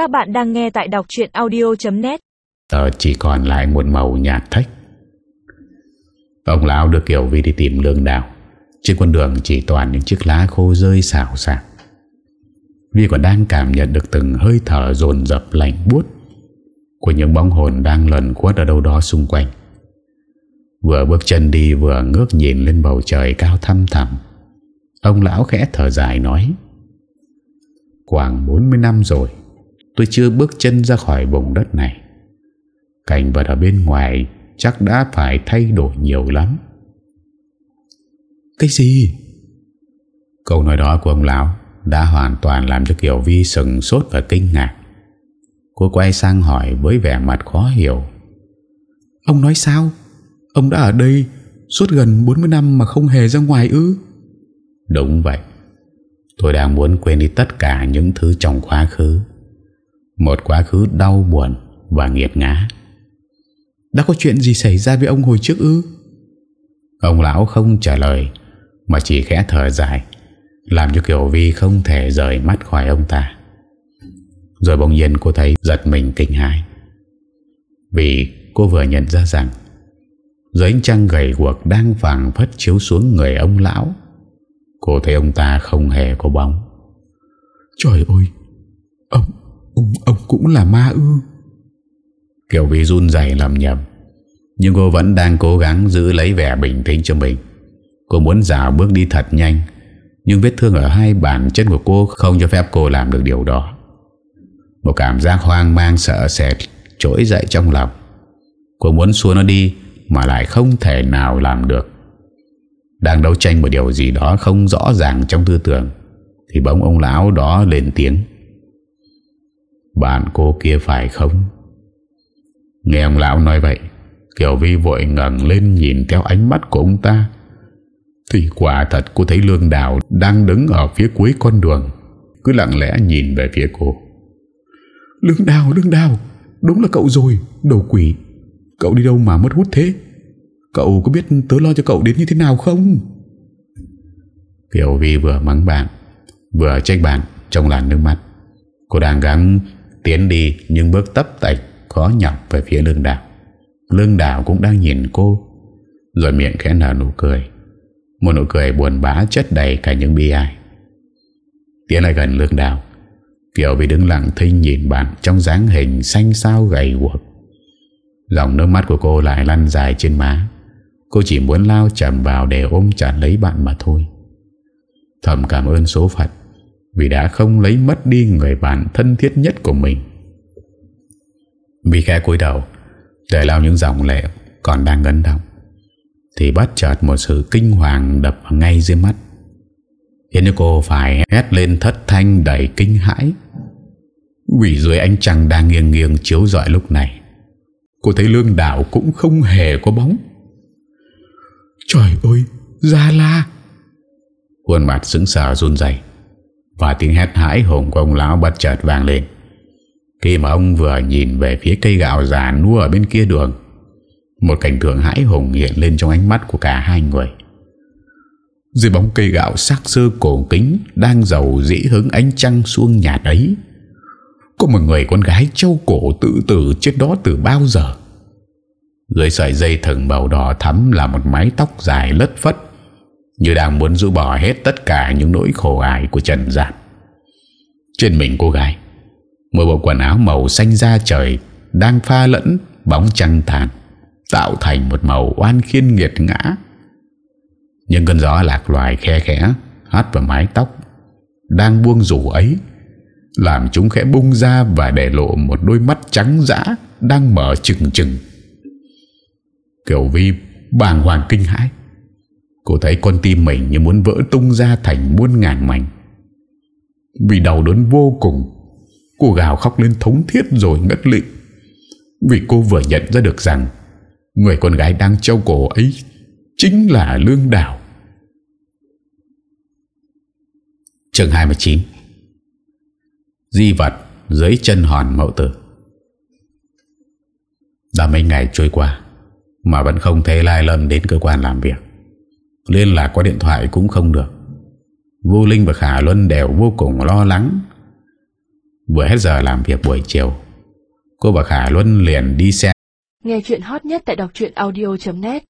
Các bạn đang nghe tại đọc chuyện audio.net Giờ chỉ còn lại một màu nhạt thách. Ông lão được kiểu vì đi tìm lương đào Trên con đường chỉ toàn những chiếc lá khô rơi xào xạc. Vi còn đang cảm nhận được từng hơi thở dồn dập lạnh buốt Của những bóng hồn đang lần quất ở đâu đó xung quanh. Vừa bước chân đi vừa ngước nhìn lên bầu trời cao thăm thẳm. Ông lão khẽ thở dài nói, Khoảng 40 năm rồi Tôi chưa bước chân ra khỏi vùng đất này. Cảnh vật ở bên ngoài Chắc đã phải thay đổi nhiều lắm. Cái gì? Câu nói đó của ông lão Đã hoàn toàn làm cho Kiều Vi sừng sốt và kinh ngạc. Cô quay sang hỏi với vẻ mặt khó hiểu. Ông nói sao? Ông đã ở đây Suốt gần 40 năm mà không hề ra ngoài ư? Đúng vậy. Tôi đang muốn quên đi tất cả những thứ trong quá khứ một quá khứ đau buồn và nghiệt ngã. Đã có chuyện gì xảy ra với ông hồi trước ư? Ông lão không trả lời, Mà chỉ khẽ thở dài, Làm cho Kiều Vi không thể rời mắt khỏi ông ta. Rồi bỗng nhiên cô thấy giật mình kinh hãi. Vì cô vừa nhận ra rằng, dưới ánh trăng gầy guộc đang vàng phất chiếu xuống người ông lão, Cô thấy ông ta không hề có bóng. Trời ơi, Ông Ông, ông cũng là ma ư. Kiều Vy run dày lầm nhầm. Nhưng cô vẫn đang cố gắng giữ lấy vẻ bình tĩnh cho mình. Cô muốn dạo bước đi thật nhanh Nhưng vết thương ở hai bàn chân của cô Không cho phép cô làm được điều đó. Một cảm giác hoang mang sợ sệt Trỗi dậy trong lòng. Cô muốn xua nó đi Mà lại không thể nào làm được. Đang đấu tranh một điều gì đó không rõ ràng trong tư tưởng Thì bỗng ông lão đó lên tiếng. Bạn cô kia phải không? Nghe ông lão nói vậy Kiều Vi vội ngẩng lên nhìn theo ánh mắt của ông ta. Thì quả thật cô thấy Lương Đào Đang đứng ở phía cuối con đường Cứ lặng lẽ nhìn về phía cô. Lương Đào, Lương Đào Đúng là cậu rồi, đầu quỷ. Cậu đi đâu mà mất hút thế? Cậu có biết tớ lo cho cậu đến như thế nào không? Kiều Vi vừa mắng bạn Vừa trách bạn trong làn nước mắt. Cô đang gắng tiến đi, Nhưng bước tấp tạch, Khó nhọc về phía lương đảo. Lương đảo cũng đang nhìn cô, Rồi miệng khẽ nở nụ cười. Một nụ cười buồn bã chất đầy cả những bi ai. Tiến lại gần lương đảo Kiều vì đứng lặng thinh nhìn bạn Trong dáng hình xanh sao gầy guộc. Dòng nước mắt của cô lại lăn dài trên má. Cô chỉ muốn lao chậm vào để ôm chặt lấy bạn mà thôi. Thầm cảm ơn số phận vì đã không lấy mất đi người bạn thân thiết nhất của mình. Vì khẽ cúi đầu, Để lao những dòng lệ còn đang ngấn động, Thì bắt chợt một sự kinh hoàng đập ngay dưới mắt. Khiến cho cô phải hét lên thất thanh đầy kinh hãi. Vì dưới ánh trăng đang nghiêng nghiêng chiếu dọi lúc này. Cô thấy lương đảo cũng không hề có bóng. Trời ơi, Gia La! Khuôn mặt sững sờ run dày và tiếng hét hãi hùng của ông lão bất chợt vang lên. Khi mà ông vừa nhìn về phía cây gạo già nua ở bên kia đường, Một cảnh tượng hãi hùng hiện lên trong ánh mắt của cả hai người. Dưới bóng cây gạo sắc sơ cổ kính Đang giàu dĩ hứng ánh trăng xuông nhạt ấy Có một người con gái châu cổ tự tử chết đó từ bao giờ. Dưới sợi dây thừng màu đỏ thắm là một mái tóc dài lất phất như đang muốn rũ bỏ hết tất cả những nỗi khổ ải của trần gian. Trên mình cô gái, Một bộ quần áo màu xanh da trời Đang pha lẫn bóng trăng tàn, Tạo thành một màu oan khiên nghiệt ngã. Những cơn gió lạc loài khe khẽ Hát vào mái tóc, Đang buông rủ ấy, Làm chúng khẽ bung ra Và để lộ một đôi mắt trắng dã Đang mở trừng trừng. Kiều Vi bàng hoàng kinh hãi. Cô thấy con tim mình như muốn vỡ tung ra thành muôn ngàn mảnh. Vì đau đớn vô cùng, Cô gào khóc lên thống thiết rồi ngất lịm. Vì cô vừa nhận ra được rằng, Người con gái đang treo cổ ấy Chính là Lương Đào. Chương 29 Di vật dưới chân hòn mẫu tử. Đã mấy ngày trôi qua, mà vẫn không thấy Lai Lâm đến cơ quan làm việc. Liên lạc qua điện thoại cũng không được. Vô Linh và Khả Luân đều vô cùng lo lắng. Vừa hết giờ làm việc buổi chiều, Cô và Khả Luân liền đi xe. Nghe chuyện hot nhất tại đọc audio.net